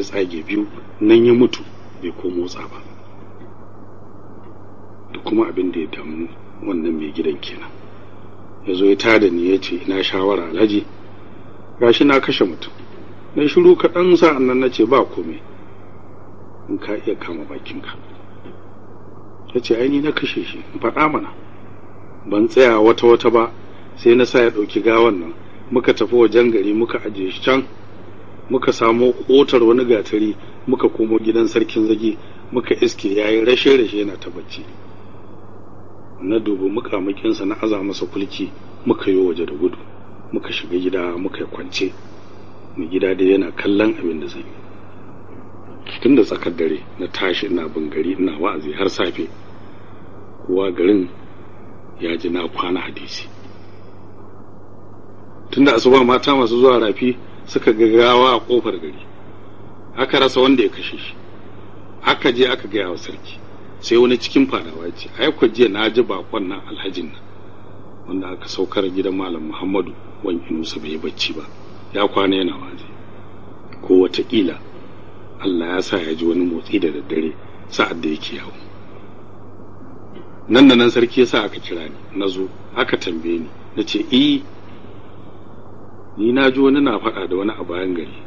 ya tsage biyu nan ya mutu bai ko motsa ba. Da kuma abin da ya damu wannan mai gidan kenan. Ya zo ya tada ni ya ce ina shawara alhaji? Gashi na kashe mutum. Na shiru kaɗan sa'an nan na ce ba komai in ka iya kama bakinka. Ya ce aini na kashe shi. In faɗa mana. Ban tsaya wata wata ba sai na sa ya ɗauki gawan nan. Muka tafi wajen gari muka ajiye shi can. Muka samo ƙotar wani gatari muka komo gidan sarkin zagi muka iske ya yi rashe-rashe yana ta bacci. Na dubi mukamakinsa na aza masa kulki muka yi waje da gudu muka shiga gida muka kwance. Mai gida dai yana kallon abin da zai yi. Tun da tsakar dare na tashi ina bin gari ina wa'azi har safe. Kowa garin ya ji na kwana hadisi. Tun da asuba mata masu zuwa rafi suka gagawa a ƙofar gari. Aka rasa wanda ya kashe shi. Aka je aka gaya wa sarki. Sai wani cikin fadawa ce ai jiya na ji bakon nan alhajin nan wanda aka saukar gidan malam muhammadu wanki nusa bai bacci ba. Ya kwana yana waje. Ko wataƙila allah ya sa ya ji wani motsi da daddare sa'ad da yake yawo. Nan da nan sarki ya sa aka kira ni. Na zo aka tambaye ni. Na ce eh ni na ji wani na faɗa da wani a bayan gari.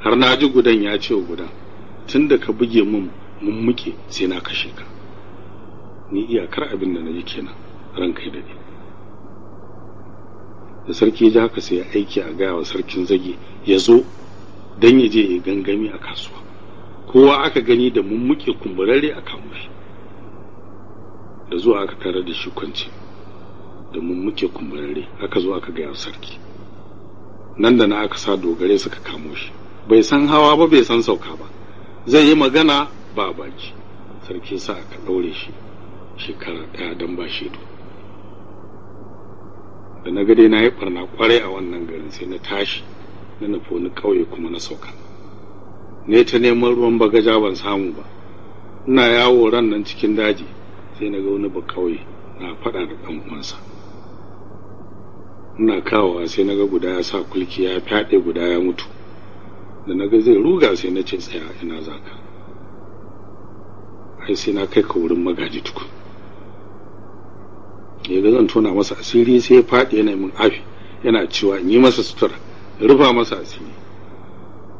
Har na ji gudan ya ce wa gudan tun da ka buge mun mun muke sai na kashe ka. Ni iyakar abin da na ji kenan ran kai da da sarki ya ji haka sai ya aiki a gaya wa sarkin zage ya zo don ya je ya gangami a kasuwa. Kowa aka gani da mun muke kumburare a shi da zuwa aka tarar da shi kwance da mun muke kumburare aka zo aka gaya sarki. Nan da na aka sa dogare suka kamo shi. Bai san hawa ba bai san sauka ba. Zai yi magana ba baki. Sarki sa aka ɗaure shi shekara ɗaya don ba shaidu da na gade na yi ɓarna ƙwarai a wannan garin sai na tashi na nufi wani ƙauye kuma na sauka. Ne ta neman ruwan bagaja ban samu ba. Ina yawo ran nan cikin daji sai na ga wani ba ƙauye na faɗa da ɗan uwansa. Ina kawowa sai na ga guda ya sa kulki ya fyaɗe guda ya mutu. Da na ga zai ruga sai na ce tsaya ina zaka ai sai na kai ka wurin magaji tukun. Ya ga zan tona masa asiri sai ya faɗi yana min afi yana cewa in yi masa sutura rufa masa asiri.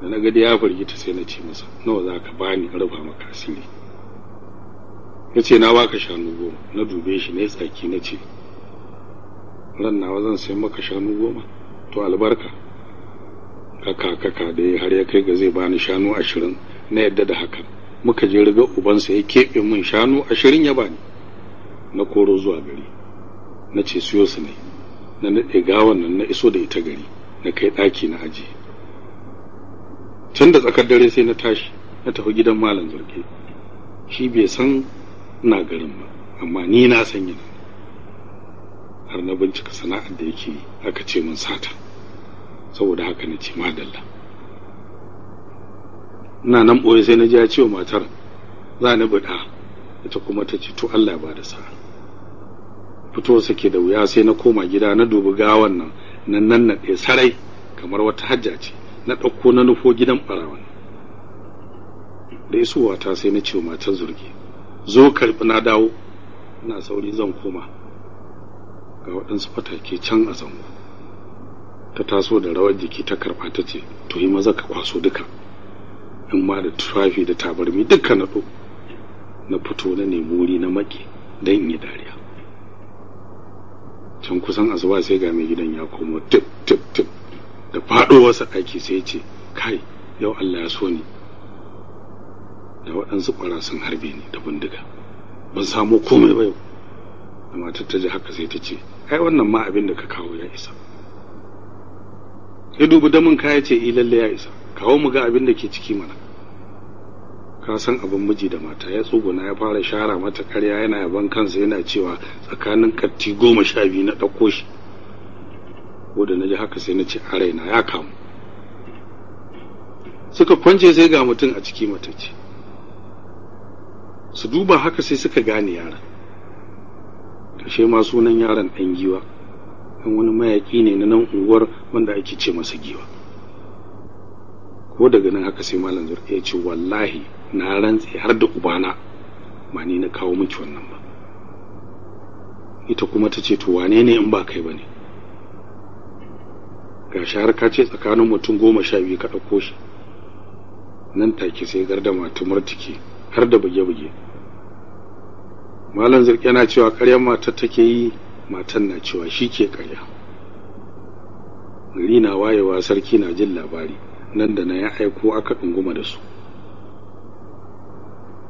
Da na ga ya firgita sai na ce masa nawa za ka bani rufa maka asiri? Ya ce na baka shanu goma. Na dube shi na tsaki na ce ran nawa zan sai maka shanu goma? To albarka. Kaka kaka da har ya kai ga zai bani shanu ashirin. Na yadda da hakan muka je riga ubansa ya keɓe min shanu ashirin ya bani. Na koro zuwa gari. Na ce siyo su ne. Na naɗe gawan nan na iso da ita gari. Na kai ɗaki na aji tun da tsakar dare sai na tashi na tafi gidan malam zarge. Shi bai san ina garin ba amma ni na san yana. Har na bincika sana'ar da yake aka ce min sata. Saboda haka na ce madalla. Ina nan ɓoye sai na ji ya ce wa matar za ni buɗa ita kuma ta ce to Allah ya ba da sa'a. Fito sake da wuya sai na koma gida na dubi gawan nan nan nan na ɗaya sarai kamar wata hajja ce. Na ɗauko na nufo gidan ɓarawan da isowa ta sai na ce wa matar zurgi zo karɓi na dawo. Ina sauri zan koma. Ga waɗansu fatake can a zango. Ta taso da rawar jiki ta karɓa ta ce to yi maza ka kwaso duka. In ma da tufafi da tabarmi duka na ɗo na fito na nemi wuri na maƙe don yi dariya. Can kusan asuba sai ga mai gidan ya komo tip tip tip. Da faɗo wasa ɗaki sai ce kai yau Allah ya so ni. Da waɗansu ƙwara sun harbe ni da bindiga. Ban samu komai ba yau. Matar ta ji haka sai ta ce ai wannan ma abin da ka kawo ya isa. Ya dubi damin kaya ce i lalle ya isa. Kawo mu ga abin da ke ciki mana. Ka san abin miji da mata ya tsuguna ya fara shara mata karya yana yaban kansa yana cewa tsakanin katti goma sha biyu na ɗauko shi. Ko da na ji haka sai na ce a raina ya kamu. Suka kwance sai ga mutum a ciki matacce. Su duba haka sai suka gane yaran kashe ma sunan yaron ɗan giwa. Ɗan wani mayaƙi ne na nan unguwar wanda ake ce masa giwa. Ko daga nan haka sai malam zurke ya ce wallahi na rantse har da ubana ma ni na kawo miki wannan ba. Ita kuma ta ce to wane ne in ba kai ba ne? Ga har ka ce tsakanin mutum goma sha biyu ka ɗauko shi. Nan take sai gardama ta murtike har da buge-buge. Malam zirke na cewa ƙaryar matar take yi matan na cewa shi ke ƙarya. Gari na wayewa sarki na jin labari. Nan da na ya aiko aka ɗunguma da su.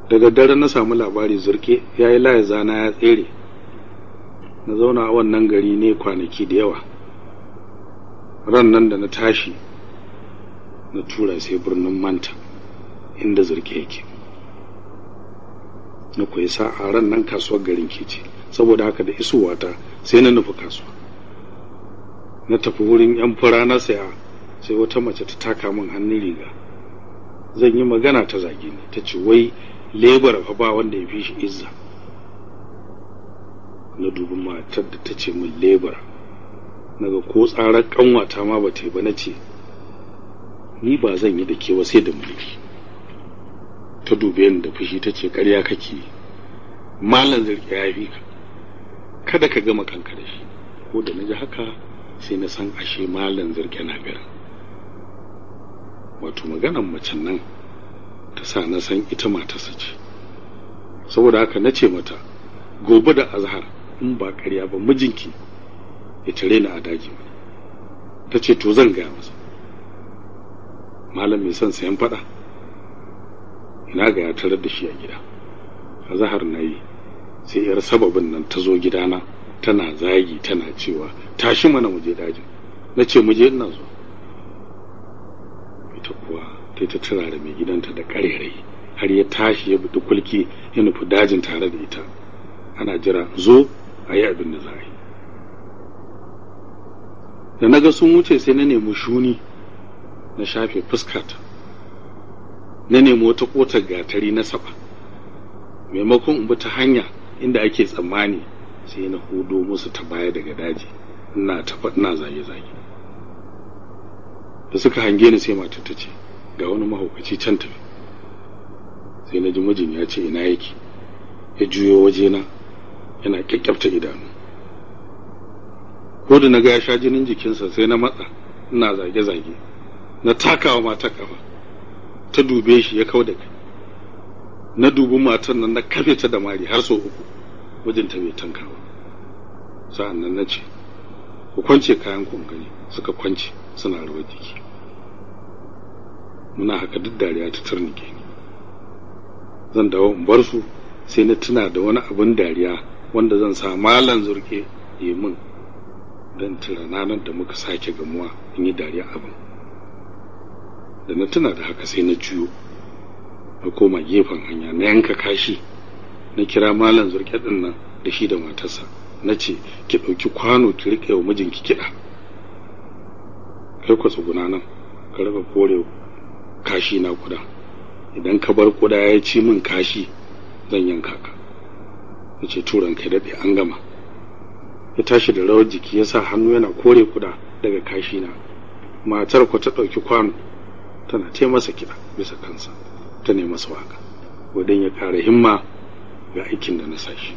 Daga dare na samu labari zurke ya yi laye zana ya tsere. Na zauna a wannan gari ne kwanaki da yawa. Ran nan da na tashi na tura sai birnin manta inda zurke yake. Na koyi sa'a ran nan kasuwar garin ke saboda haka da isowata sai na nufi kasuwa. Na tafi wurin yan fura na saya sai wata mace ta taka min hannun riga. Zan yi magana ta zage ni ta ce wai lebar fa ba wanda ya fi shi izza. Na dubi matar da ta ce min lebar. Naga ko tsarar kanwata ma ba ta yi ba na ce ni ba zan yi da kewa sai da mulki. Ta dube ni da fushi ta ce ƙarya kake malam zirki ya fi ka. Kada ka gama kanka da shi. Ko da na ji haka sai na san ashe malam zirki na garin. Wato maganan macen nan ta sa na san ita matarsa ce. Saboda haka na ce mata gobe da azhar in ba ƙarya ba mijinki ya tare ni a daji. Ta ce to zan gaya masa. Malam mai son sayan fada ina ga ya tarar da shi a gida. A zahar na yi sai yar sababin nan ta zo gidana tana zagi tana cewa tashi mana muje dajin. Na ce muje ina zo ita kuwa ta ta turare mai gidanta da karerai har ya tashi ya buɗi kulki ya nufi dajin tare da ita. Ana jira zo a yi abin da za a yi. Da na ga sun wuce sai na nemi shuni na shafe fuskata. Na nemi wata kotar gatari na saba. Maimakon in bi ta hanya inda ake tsammani sai na hudo musu ta baya daga daji. Ina tafa ina zage-zage. Da suka hange ni sai matar ta ce ga wani mahaukaci can tafi. Sai na ji mijin ya ce ina yake? Ya juyo wajena yana kyakkyafta idanu. Ko da na ga ya sha jinin jikinsa sai na matsa ina zage-zage. Na takawa mata kafa ta dube shi ya kau da kai. Na dubi matan nan na kafe ta da mari har sau uku. Mijinta bai tanka ba. Sa'an nan na ce ku kwance kayan gani. Suka kwance suna rawar jiki. Muna haka duk dariya ta turnike ni. Zan dawo in bar su sai na tuna da wani abin dariya wanda zan sa malan zurke yi min don tuna ranar da muka sake gamuwa in yi dariya abin da na tuna da haka sai na juyo. Na koma gefen hanya na yanka kashi na kira malam zurke ɗin nan da shi da matarsa. Na ce ki ɗauki kwano ki riƙe wa mijinki kiɗa. Kai ku tsuguna nan ka raba kore kashi na kuda. Idan ka bar kuda ya ci min kashi zan yanka ka. Na ce turan kai daɗe an gama. Ya tashi da rawar jiki ya sa hannu yana kore kuda daga kashi na. Matar ku ta ɗauki kwano. Tana ce masa kiɗa bisa kansa ta ne masa waƙa wadan ya ƙara himma ga aikin da na sashi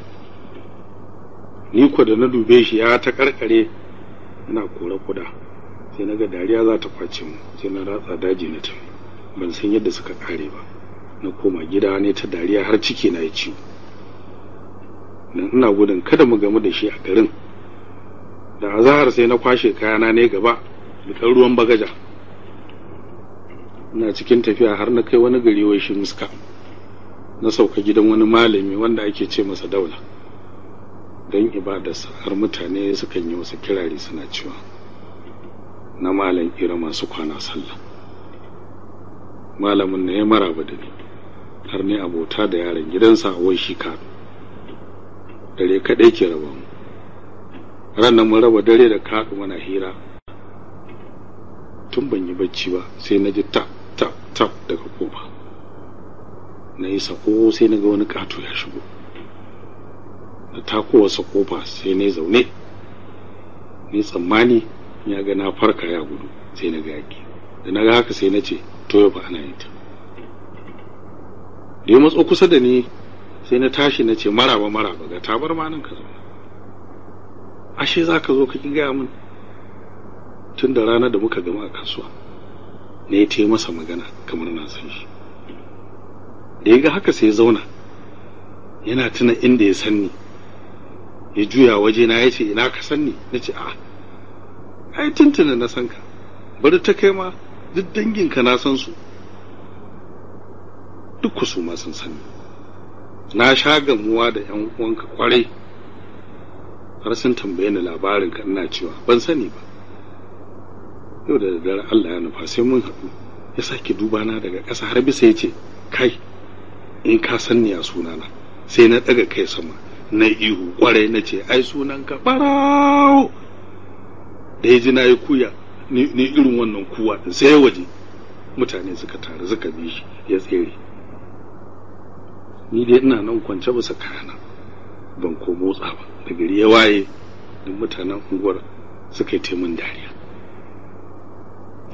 ni ko da na dube shi ya ta karkare ina kora kuda sai na ga dariya za ta ƙwace mu sai na ratsa daji na tafi. Ban san yadda suka kare ba. Na koma gida ne ta dariya har ciki na ya ciwo. Dan ina gudun kada mu gamu da shi a garin. Da azahar sai na kwashe kayana ne gaba da ruwan bagaja. Ina cikin tafiya har na kai wani gari wai shi muska na sauka gidan wani malami wanda ake ce masa daula don ibadarsa har mutane sukan yi masa kirari suna cewa na malam ira masu kwana sallah. Malamin na ya maraba da ni har ne abota da yaron gidansa wai shi kado dare kaɗai ke raba mu. Ranar mun raba dare da kaɗu mana hira. Tun ban yi bacci ba sai na ji tap daga ƙofa na yi sako sai na ga wani ƙato ya shigo. Da takowarsa ƙofa sai na zaune. Ni tsammani ya ga na farka ya gudu sai na ga yaki da na ga haka sai na ce to yau ba ana yin ta. Da matso kusa da ni sai na tashi na ce maraba maraba ga tabar ma nan ka zauna. Ashe za ka zo ka ki gaya min? Tun da ranar da muka gama a kasuwa. Ne ya ce masa magana kamar na san shi. Da ya ga haka sai ya zauna yana tuna inda ya san ni ya juya waje na ya ce ina ka san ni na ce a ai tuntuna na san ka. Bari ta kai ma duk danginka na san su. Duk su ma sun sani na sha gamuwa da yan uwanka ƙwarai har sun tambaye ni labarin ka ina cewa ban sani ba. Yau da daddare Allah ya nufa sai mun haɗu. Ya sake duba na daga ƙasa har bisa ya ce kai in ka san ni a sunana. Sai na ɗaga kai sama na ihu ƙwarai na ce ai sunan ka ɓarawo. Da ya ji na yi kuya ni irin wannan kuwa sai waje mutane suka taru suka bi shi ya tsere. Ni dai ina nan kwance bisa kayana ban ko motsa ba. Da gari ya waye duk mutanen unguwar suka yi taimun dariya.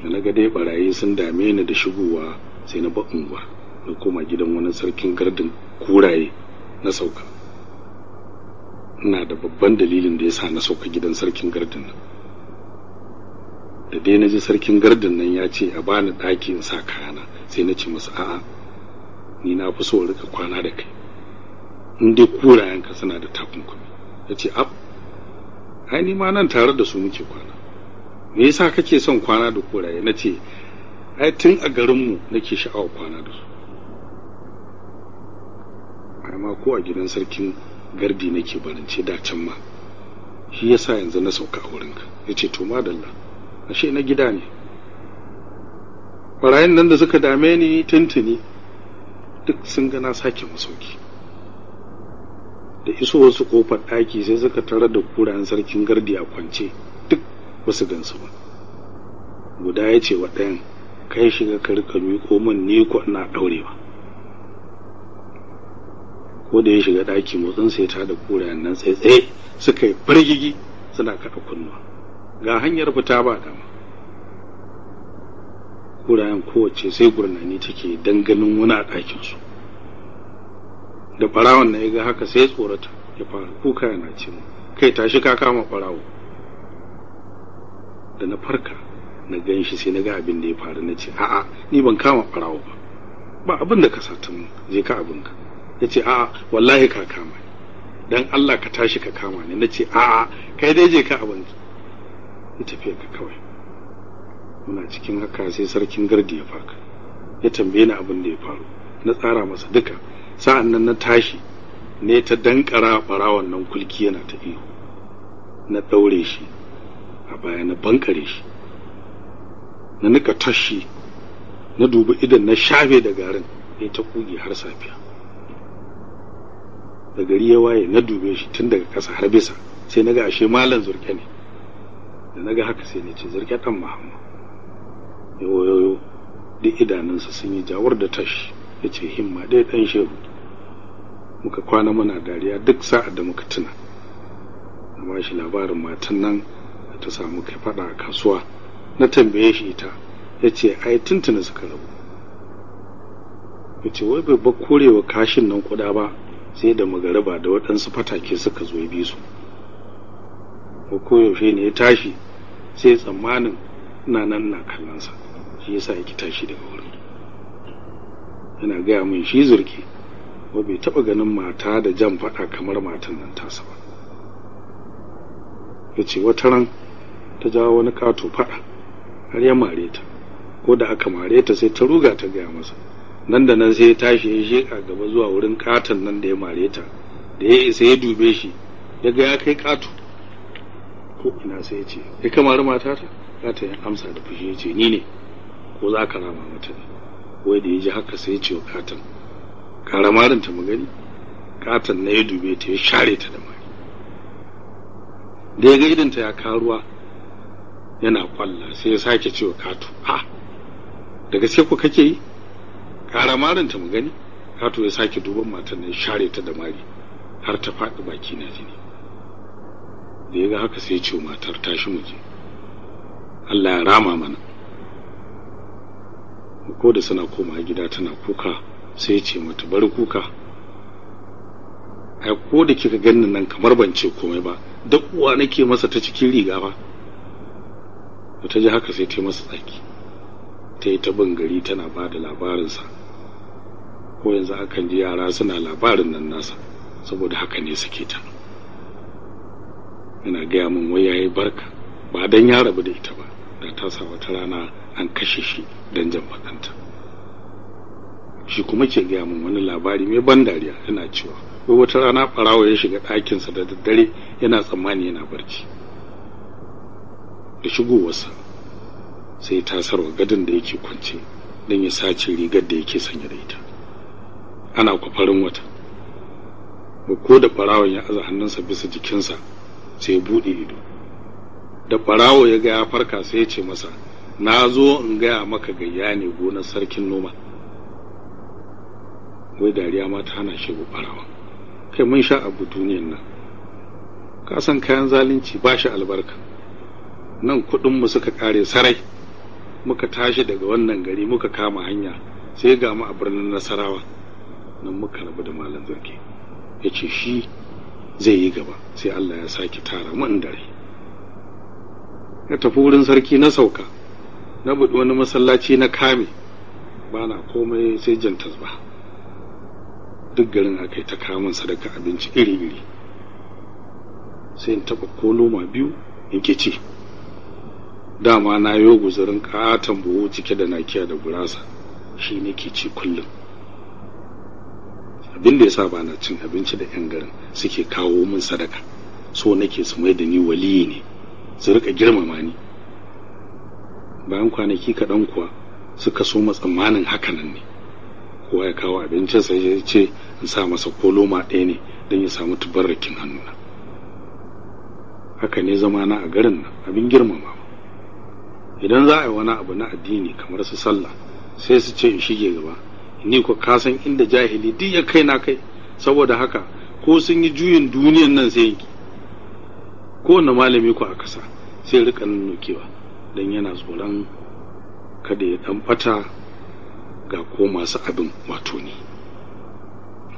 Da na ga dai barayi sun dame ni da shigowa sai na ba unguwa na koma gidan wani sarkin gardin kuraye na sauka. Ina da babban dalilin da ya sa na sauka gidan sarkin gardin nan. Da dai na ji sarkin gardin nan ya ce a bani ɗaki in sa kayana sai na ce masa a'a ni na fi so riƙa kwana da kai. In dai kurayenka suna da takunkumi. Ya ce ab ai ni ma nan tare da su muke kwana. Me yasa kake son kwana da kuraye? Na ce ai tun a garinmu nake sha'awar kwana da su. Ai ma ko a gidan sarkin gardi nake barance da can ma. Shi yasa yanzu na sauka a wurinka. Ya ce to madalla ashe na gida ne. Barayin nan da suka dame ni tuntuni duk sun ga na sake masauki. Da iso wasu ƙofar ɗaki sai suka tarar da kurayen sarkin gardi a kwance duk ba su gansu ba. Guda ya ce wa ɗayan kai shiga ka riƙa miƙo min ni ko ina ɗaurewa. Ko da ya shiga ɗaki motsin sai ta da kurayen nan tsaye suka yi firgigi suna kaɗa kunnuwa. Ga hanyar fita ba dama. Kurayen kowace sai gurnani take danganin wani a ɗakinsu. Da ɓarawon na ya ga haka sai tsorata ya fara kuka yana ce kai tashi ka kama ɓarawo. Da na farka na gan shi sai na ga abin da ya faru na ce a'a ni ban kama ɓarawo ba. Ba abin da ka sata mun je ka abin ka ya ce a'a wallahi ka kama ni. Dan Allah ka tashi ka kama ni. Na ce a'a kai dai je ka abin ya tafiya ka kawai. Muna cikin haka sai sarkin gardi ya faka ya tambaye ni abin da ya faru. Na tsara masa duka. Sa'an nan na tashi ne ta dankara barawon nan kulki yana ta iyo na ɗaure shi. A baya na bankare shi na nika tashi na dubi idan na shafe da garin ya ta kuge har safiya. Da gari ya waye na dube shi tun daga ƙasa har bisa sai na ga ashe malam zurke ne. Da na ga haka sai na ce zurke ɗan mahamma yoyoyo duk idanunsa sun yi jawar da tashi ya ce himma ɗaya ɗan shehu. Muka kwana muna dariya duk sa'ad da muka tuna. Na ba shi labarin matan nan ta samu kai faɗa a kasuwa na tambaye shi ita ya ce ai tuntuna suka rabu. Ya ce wai bai ba korewa kashin nan kuda ba sai da magariba da waɗansu fatake suka zo bi su. Ko koyaushe ne ya tashi sai tsammanin ina nan na kallonsa shi yasa yake tashi daga wurin. Yana gaya min shi zurki ba bai taɓa ganin mata da jan faɗa kamar matan nan tasa ba. Ya ce wata ran ta jawo wani ƙato faɗa har ya mare ta. Ko da aka mare ta sai ta ruga ta gaya masa. Nan da nan sai ya tashi ya sheƙa gaba zuwa wurin ƙaton nan da ya mare ta. Da ya isa ya dube shi ya ga ya kai ƙato ko ina sai ya ce ya kamar mata ta za ta yi amsa da fushi ya ce ni ne. Ko za ka rama mata ne? Wai da ya ji haka sai ya ce wa ƙaton kara marin ta magani ƙaton na ya dube ta ya share ta da mari. Da ya ga idanta ya karuwa yana kwalla sai ya sake cewa kato ha da gaske ku kake yi? Kara marin ta mu gani. Kato ya sake duban matan nan share ta da mari har ta faɗi baki na jini. Da ya ga haka sai ya ce matar tashi mu je. Allah ya rama mana. Ko da suna koma gida tana kuka sai ya ce mata bari kuka. Ai ko da kika ganni nan kamar ban ce komai ba duk uwa nake masa ta cikin riga ba. Ta ji haka sai ta masa tsaki. Ta yi ta bin gari tana ba da labarinsa. Ko yanzu akan ji yara suna labarin nan nasa saboda haka ne suke ta. Yana gaya min wai yayi barka ba dan ya rabu da ita ba da ta sa wata rana an kashe shi dan jan bakanta shi kuma ke gaya min wani labari mai ban dariya yana cewa wai wata rana ɓarawo ya shiga ɗakinsa da daddare yana tsammani yana barci. Da shigowarsa sai ta sarwa gadon da yake kwance don ya sace rigar da yake sanye da ita. Ana kwafarin wata. Ko da ɓarawon ya aza hannunsa bisa jikinsa sai ya buɗe ido. Da ɓarawo ya ga ya farka sai ya ce masa na zo in gaya maka gayya ne gonar sarkin noma. Wai dariya ma ta hana shi ɓarawon. Kai mun sha abu duniyan nan. Ka san kayan zalunci ba shi albarka. Nan kuɗinmu suka ƙare sarai. Muka tashi daga wannan gari muka kama hanya sai ga mu a birnin nasarawa. Nan muka rabu da malam zargi ya ce shi zai yi gaba sai Allah ya sake tara mu dare ya tafi wurin sarki na sauka. Na buɗi wani masallaci na kame. Ba na komai sai jan tasba duk garin aka yi ta kamun sadaka abinci iri-iri. Sai in taɓa ko loma biyu in ke ci. Dama na yo guzurin katon buhu cike da nakiya da gurasa shi nake ci kullum. Abin da yasa ba na cin abinci da yan garin suke kawo min sadaka so nake su mai da ni waliyi ne su riƙa girmama ni. Bayan kwanaki kaɗan kuwa suka so tsammanin haka nan ne. Kowa ya kawo abincin sai ya ce in sa masa ko loma ɗaya ne don ya samu tubarrakin hannuna. Haka ne zama na a garin nan abin girmama idan za a yi wani abu na addini kamar su sallah sai su ce in shige gaba. Ni ko ka san inda jahili duk ya kai na kai. Saboda haka ko sun yi juyin duniyan nan sai yanki kowane malami ko a kasa sai riƙa nukewa don yana tsoron kada ya dan bata ga ko masu abin wato ni.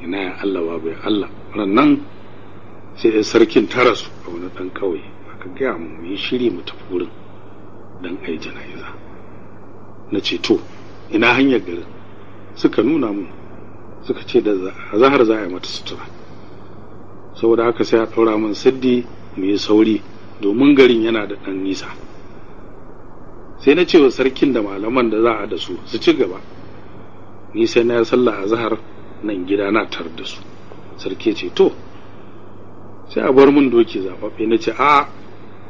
Ina ya Allah babu ya Allah. Nan sai sarkin tarasu a wani dan kauye aka gaya mu yi shiri mu tafi wurin dan ai jana'iza. Na ce to ina hanyar garin? Suka nuna mun suka ce da zahar za a yi mata sutura. Saboda haka sai a ɗaura min siddi mu yi sauri domin garin yana da ɗan nisa. Sai na ce wa sarkin da malaman da za a da su su ci gaba. Ni sai na sallah a zahar nan gida na tar da su. Sarki ce to sai a bar mun doki zaɓaɓɓe na ce a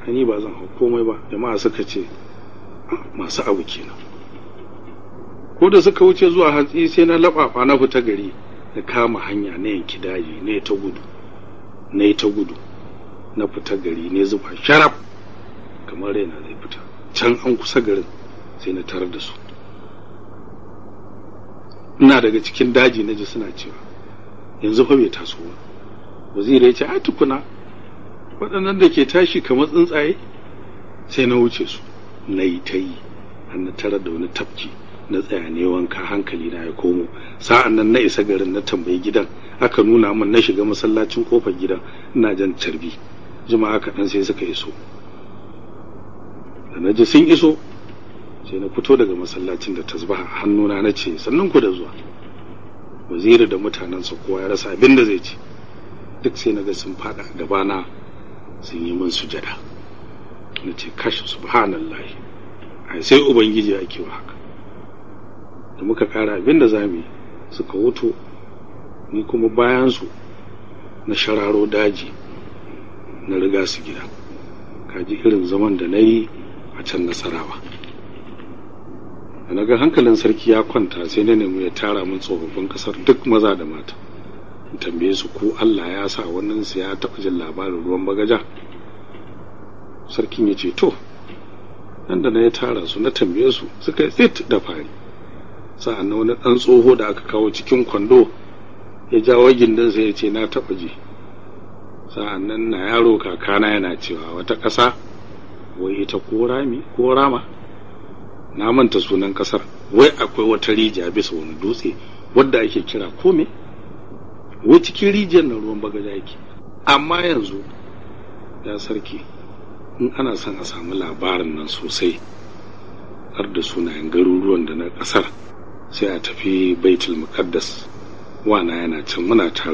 ni ba zan hau komai ba. Jama'a suka ce masu abu kenan. Ko da suka wuce zuwa hantsi sai na laɓaɓa na fita gari na kama hanya na yanki daji ne ta gudu na ta gudu. Na fita gari ne zuba sharaf kamar raina zai fita. Can an kusa garin sai na tarar da su. Ina daga cikin daji na ji suna cewa yanzu fa bai taso ba. Wazira ya ce a tukuna waɗannan da ke tashi kamar tsuntsaye sai na wuce su. Na yi ta yi na tarar da wani tafki na tsaya ne wanka hankali na ya komo. Sa'an nan na isa garin na tambayi gidan aka nuna min na shiga masallacin ƙofar gidan ina jan carbi. Jima'a kaɗan sai suka iso. Da na ji sun iso sai na fito daga masallacin da tasbaha hannuna na ce sannan ku da zuwa. Waziri da mutanensa kowa ya rasa abin da zai ci. Duk sai na ga sun faɗa gabana sun yi min sujada. Na ce subhanallahi. Ai sai ubangiji ake wa haka. Da muka kara abin da za mu suka wuto. Ni kuma bayan su na shararo daji na riga su gida. Kaji irin zaman da na yi a can nasarawa. Da na ga hankalin sarki ya kwanta sai na nemi ya tara min tsofaffin ƙasar duk maza da mata. In tambaye su ko Allah ya sa wannan su ya taɓa jin labarin ruwan bagaja. Sarkin ya ce to nan da na ya tara su na tambaye su suka tsit da fari. Sa'an wani ɗan tsoho da aka kawo cikin kwando ya jawo gindin sai ya ce na taɓa ji. Sa'an nan na yaro kakana yana cewa wata ƙasa wai ita ko rami ko rama? Na manta sunan ƙasar wai akwai wata rijiya bisa wani dutse wadda ake kira kome? Wai cikin rijiyar na ruwan bagaja yake. Amma yanzu ya sarki in ana son a samu labarin nan sosai har da sunayen garuruwan da na ƙasar sai a tafi baitul muqaddas. Wana yana can muna tare